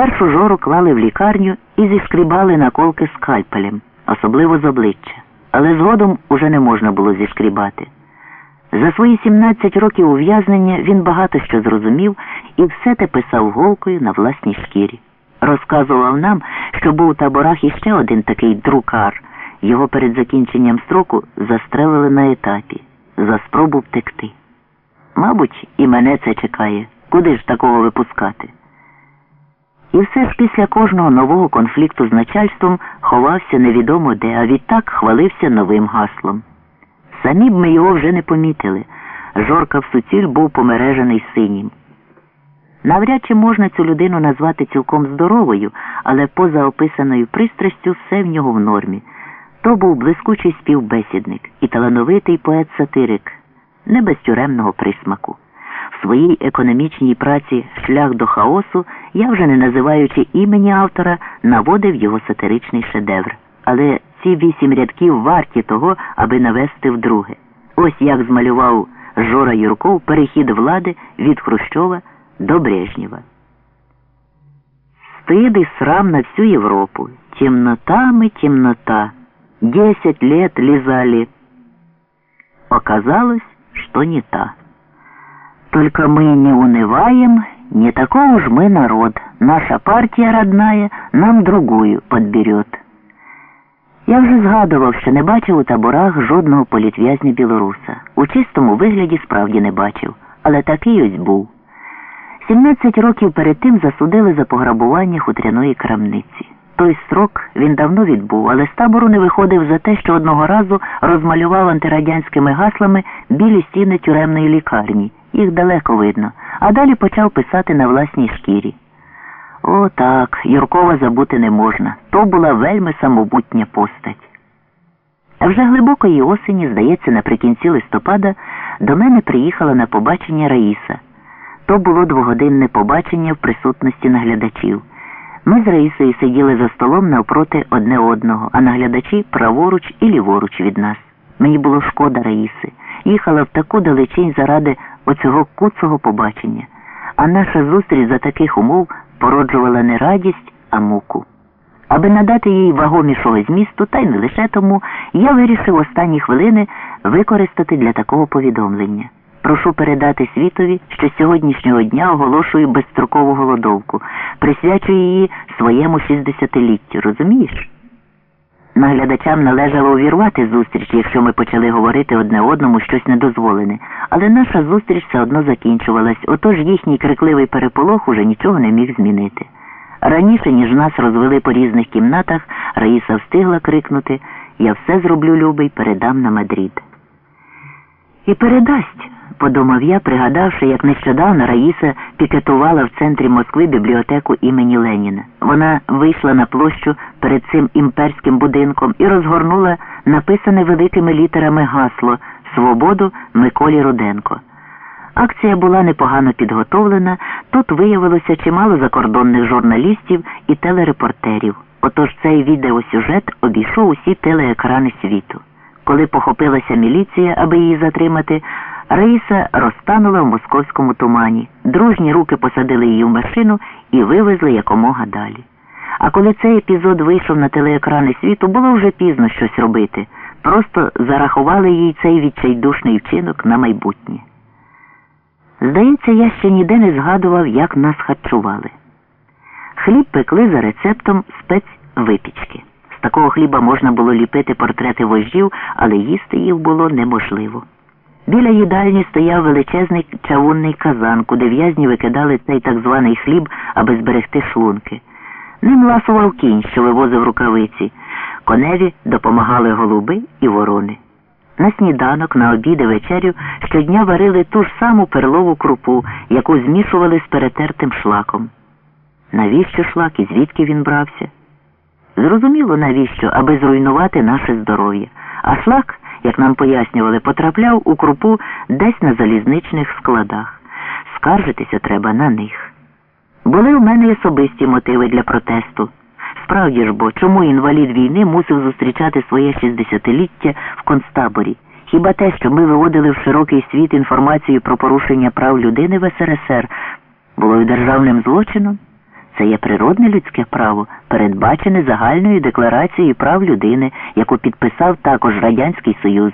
Спершу жору клали в лікарню і зішкрібали наколки скальпелем, особливо з обличчя, але згодом уже не можна було зішкрібати. За свої 17 років ув'язнення він багато що зрозумів і все те писав голкою на власній шкірі. Розказував нам, що був у таборах іще один такий друкар. Його перед закінченням строку застрелили на етапі за спробу втекти. Мабуть, і мене це чекає. Куди ж такого випускати? І все ж після кожного нового конфлікту з начальством ховався невідомо де, а відтак хвалився новим гаслом. Самі б ми його вже не помітили. Жорка в суціль був помережений синім. Навряд чи можна цю людину назвати цілком здоровою, але поза описаною пристрастю все в нього в нормі. То був блискучий співбесідник і талановитий поет-сатирик, не без тюремного присмаку. В своїй економічній праці Шлях до хаосу я вже не називаючи імені автора, наводив його сатиричний шедевр. Але ці вісім рядків варті того, аби навести вдруге. Ось як змалював Жора Юрков перехід влади від Хрущова до Брежнєва. Стыд и срам на всю Европу. Темнота мы темнота. Десять лет лизали. Оказалось, что не та. Только мы не унываем, не такой уж мы народ. Наша партия родная нам другую подберет. Я вже згадував, що не бачив у таборах жодного політв'язня білоруса. У чистому вигляді справді не бачив, але такий ось був. 17 років перед тим засудили за пограбування хутряної крамниці. Той строк він давно відбув, але з табору не виходив за те, що одного разу розмалював антирадянськими гаслами білі стіни тюремної лікарні. Їх далеко видно, а далі почав писати на власній шкірі. О, так, Юркова забути не можна. То була вельми самобутня постать. А вже глибокої осені, здається, наприкінці листопада до мене приїхала на побачення Раїса. То було двогодинне побачення в присутності наглядачів. Ми з Раїсою сиділи за столом навпроти одне одного, а наглядачі праворуч і ліворуч від нас. Мені було шкода Раїси. Їхала в таку далечінь заради оцього куцого побачення, а наша зустріч за таких умов породжувала не радість, а муку. Аби надати їй вагомішого змісту, та й не лише тому, я вирішив останні хвилини використати для такого повідомлення. Прошу передати світові, що з сьогоднішнього дня оголошую безстрокову голодовку, присвячую її своєму 60-літтю, розумієш? Наглядачам належало увірвати зустріч, якщо ми почали говорити одне одному щось недозволене, але наша зустріч все одно закінчувалась, отож їхній крикливий переполох уже нічого не міг змінити. Раніше, ніж нас розвели по різних кімнатах, Раїса встигла крикнути Я все зроблю, любий, передам на Мадрід. І передасть, подумав я, пригадавши, як нещодавно Раїса пікетувала в центрі Москви бібліотеку імені Леніна. Вона вийшла на площу перед цим імперським будинком і розгорнула написане великими літерами гасло Свободу Миколі Руденко. Акція була непогано підготовлена, тут виявилося чимало закордонних журналістів і телерепортерів. Отож цей відеосюжет обійшов усі телеекрани світу. Коли похопилася міліція, аби її затримати, Раїса розтанула в московському тумані. Дружні руки посадили її в машину і вивезли якомога далі. А коли цей епізод вийшов на телеекрани світу, було вже пізно щось робити. Просто зарахували їй цей відчайдушний вчинок на майбутнє. Здається, я ще ніде не згадував, як нас харчували. Хліб пекли за рецептом спецвипічки. З такого хліба можна було ліпити портрети вождів, але їсти їх було неможливо. Біля їдальні стояв величезний чавунний казан, куди в'язні викидали цей так званий хліб, аби зберегти шлунки. Ним ласував кінь, що вивозив рукавиці. Коневі допомагали голуби і ворони. На сніданок, на обід і вечерю щодня варили ту ж саму перлову крупу, яку змішували з перетертим шлаком. Навіщо шлак і звідки він брався? Зрозуміло, навіщо, аби зруйнувати наше здоров'я. А шлак, як нам пояснювали, потрапляв у крупу десь на залізничних складах. Скаржитися треба на них. Були у мене особисті мотиви для протесту. Справді ж бо, чому інвалід війни мусив зустрічати своє 60-ліття в концтаборі? Хіба те, що ми виводили в широкий світ інформацію про порушення прав людини в СРСР, було й державним злочином? Це є природне людське право, передбачене загальною декларацією прав людини, яку підписав також Радянський Союз.